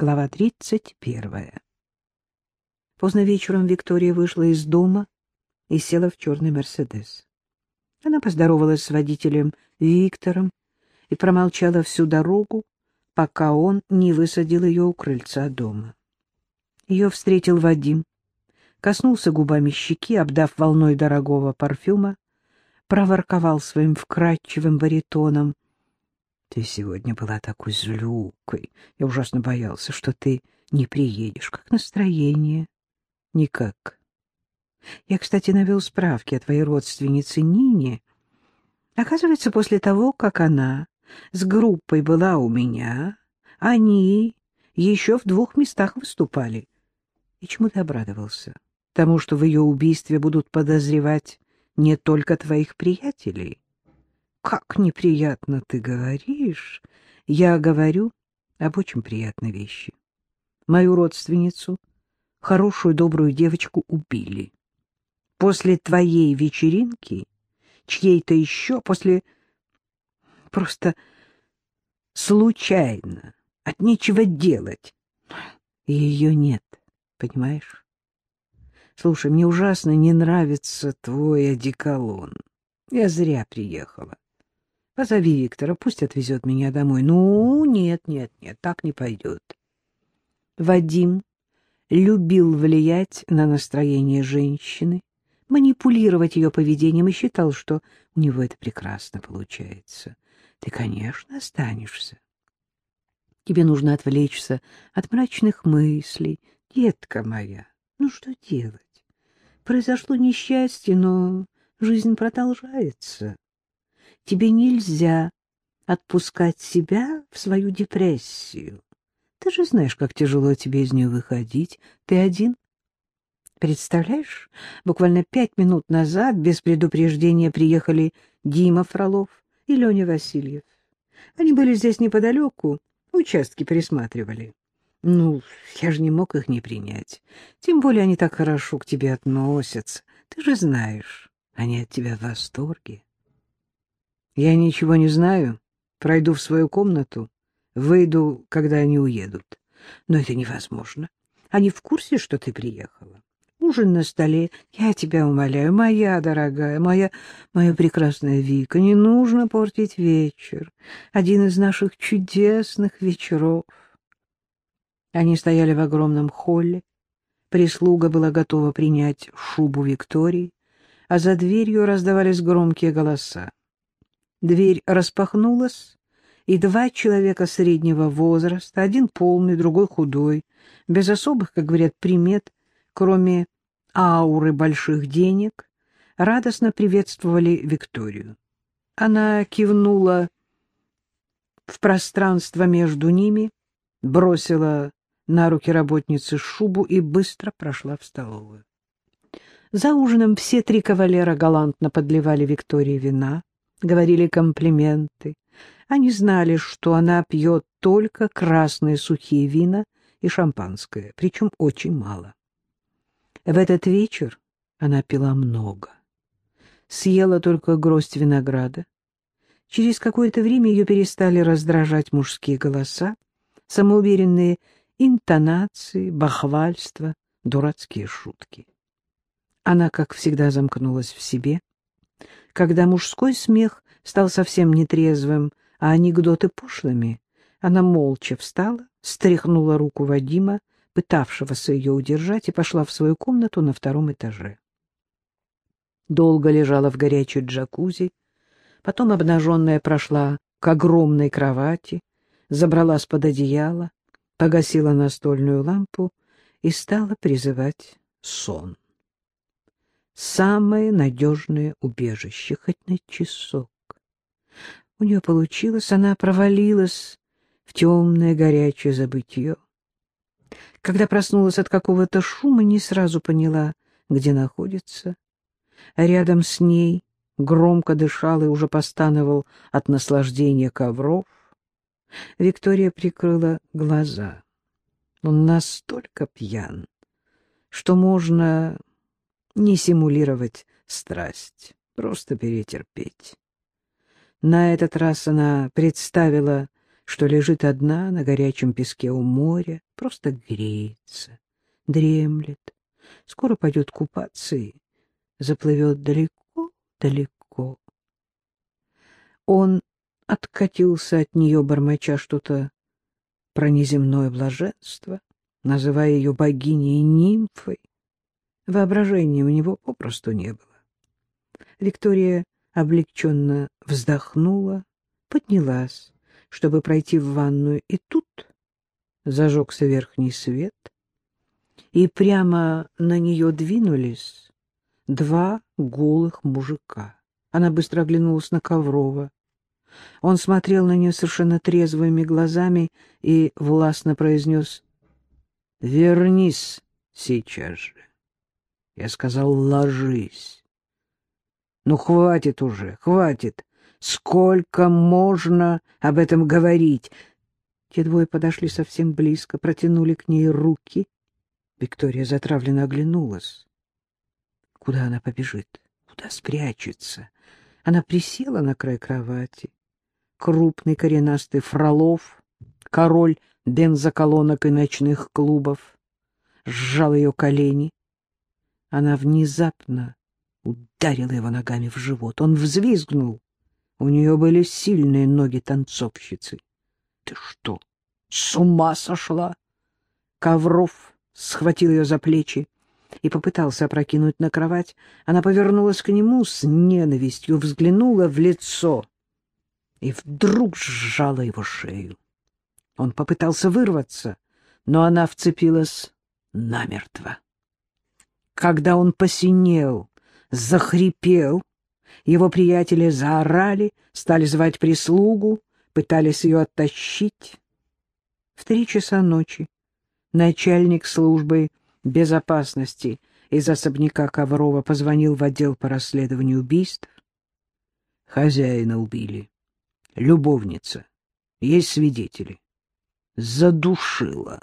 Глава тридцать первая. Поздно вечером Виктория вышла из дома и села в черный «Мерседес». Она поздоровалась с водителем Виктором и промолчала всю дорогу, пока он не высадил ее у крыльца дома. Ее встретил Вадим, коснулся губами щеки, обдав волной дорогого парфюма, проворковал своим вкрадчивым баритоном. — Ты сегодня была такой злюкой. Я ужасно боялся, что ты не приедешь. Как настроение? — Никак. Я, кстати, навел справки о твоей родственнице Нине. Оказывается, после того, как она с группой была у меня, они еще в двух местах выступали. И чему ты обрадовался? Тому, что в ее убийстве будут подозревать не только твоих приятелей. Как неприятно ты говоришь. Я говорю об очень приятной вещи. Мою родственницу, хорошую добрую девочку, убили. После твоей вечеринки, чьей-то еще, после... Просто случайно, от нечего делать. Ее нет, понимаешь? Слушай, мне ужасно не нравится твой одеколон. Я зря приехала. Позови Виктора, пусть отвезет меня домой. Ну, нет, нет, нет, так не пойдет. Вадим любил влиять на настроение женщины, манипулировать ее поведением и считал, что у него это прекрасно получается. Ты, конечно, останешься. Тебе нужно отвлечься от мрачных мыслей, детка моя. Ну, что делать? Произошло несчастье, но жизнь продолжается. Тебе нельзя отпускать себя в свою депрессию. Ты же знаешь, как тяжело тебе из нее выходить. Ты один. Представляешь, буквально пять минут назад без предупреждения приехали Дима Фролов и Леня Васильев. Они были здесь неподалеку, участки присматривали. Ну, я же не мог их не принять. Тем более они так хорошо к тебе относятся. Ты же знаешь, они от тебя в восторге. Я ничего не знаю. Пройду в свою комнату, выйду, когда они уедут. Но это невозможно. Они в курсе, что ты приехала. Ужин на столе. Я тебя умоляю, моя дорогая, моя, моя прекрасная Вика, не нужно портить вечер. Один из наших чудесных вечеров. Они стояли в огромном холле. Прислуга была готова принять шубу Виктории, а за дверью раздавались громкие голоса. Дверь распахнулась, и два человека среднего возраста, один полный, другой худой, без особых, как говорят, примет, кроме ауры больших денег, радостно приветствовали Викторию. Она кивнула в пространство между ними, бросила на руки работницы шубу и быстро прошла в столовую. За ужином все три кавалера галантно подливали Виктории вина, говорили комплименты. Они знали, что она пьет только красные сухие вина и шампанское, причем очень мало. В этот вечер она пила много. Съела только гроздь винограда. Через какое-то время ее перестали раздражать мужские голоса, самоуверенные интонации, бахвальство, дурацкие шутки. Она, как всегда, замкнулась в себе. Когда мужской смех стал совсем нетрезвым, а анекдоты пошлыми, она молча встала, стряхнула руку Вадима, пытавшегося ее удержать, и пошла в свою комнату на втором этаже. Долго лежала в горячей джакузи, потом обнаженная прошла к огромной кровати, забралась под одеяло, погасила настольную лампу и стала призывать сон. Самое надежное убежище, хоть на часок. У нее получилось, она провалилась в темное горячее забытье. Когда проснулась от какого-то шума, не сразу поняла, где находится. рядом с ней громко дышал и уже постановал от наслаждения ковров. Виктория прикрыла глаза. Он настолько пьян, что можно не симулировать страсть, просто перетерпеть. На этот раз она представила, что лежит одна на горячем песке у моря, просто греется, дремлет, скоро пойдет купаться и заплывет далеко-далеко. Он откатился от нее, бормоча что-то про неземное блаженство, называя ее богиней и нимфой. Воображения у него попросту не было. Виктория облегченно вздохнула, поднялась, чтобы пройти в ванную, и тут зажегся верхний свет, и прямо на нее двинулись два голых мужика. Она быстро оглянулась на Коврова. Он смотрел на нее совершенно трезвыми глазами и властно произнес «Вернись сейчас же». Я сказал «ложись». «Ну, хватит уже, хватит. Сколько можно об этом говорить?» Те двое подошли совсем близко, протянули к ней руки. Виктория затравленно оглянулась. Куда она побежит? Куда спрячется? Она присела на край кровати. Крупный коренастый Фролов, король бензоколонок и ночных клубов, сжал ее колени. Она внезапно ударила его ногами в живот. Он взвизгнул. У нее были сильные ноги танцовщицы. — Ты что, с ума сошла? Ковров схватил ее за плечи и попытался опрокинуть на кровать. Она повернулась к нему с ненавистью, взглянула в лицо и вдруг сжала его шею. Он попытался вырваться, но она вцепилась намертво. Когда он посинел, захрипел, его приятели заорали, стали звать прислугу, пытались ее оттащить. В три часа ночи начальник службы безопасности из особняка Коврова позвонил в отдел по расследованию убийств. Хозяина убили. Любовница. Есть свидетели. Задушила.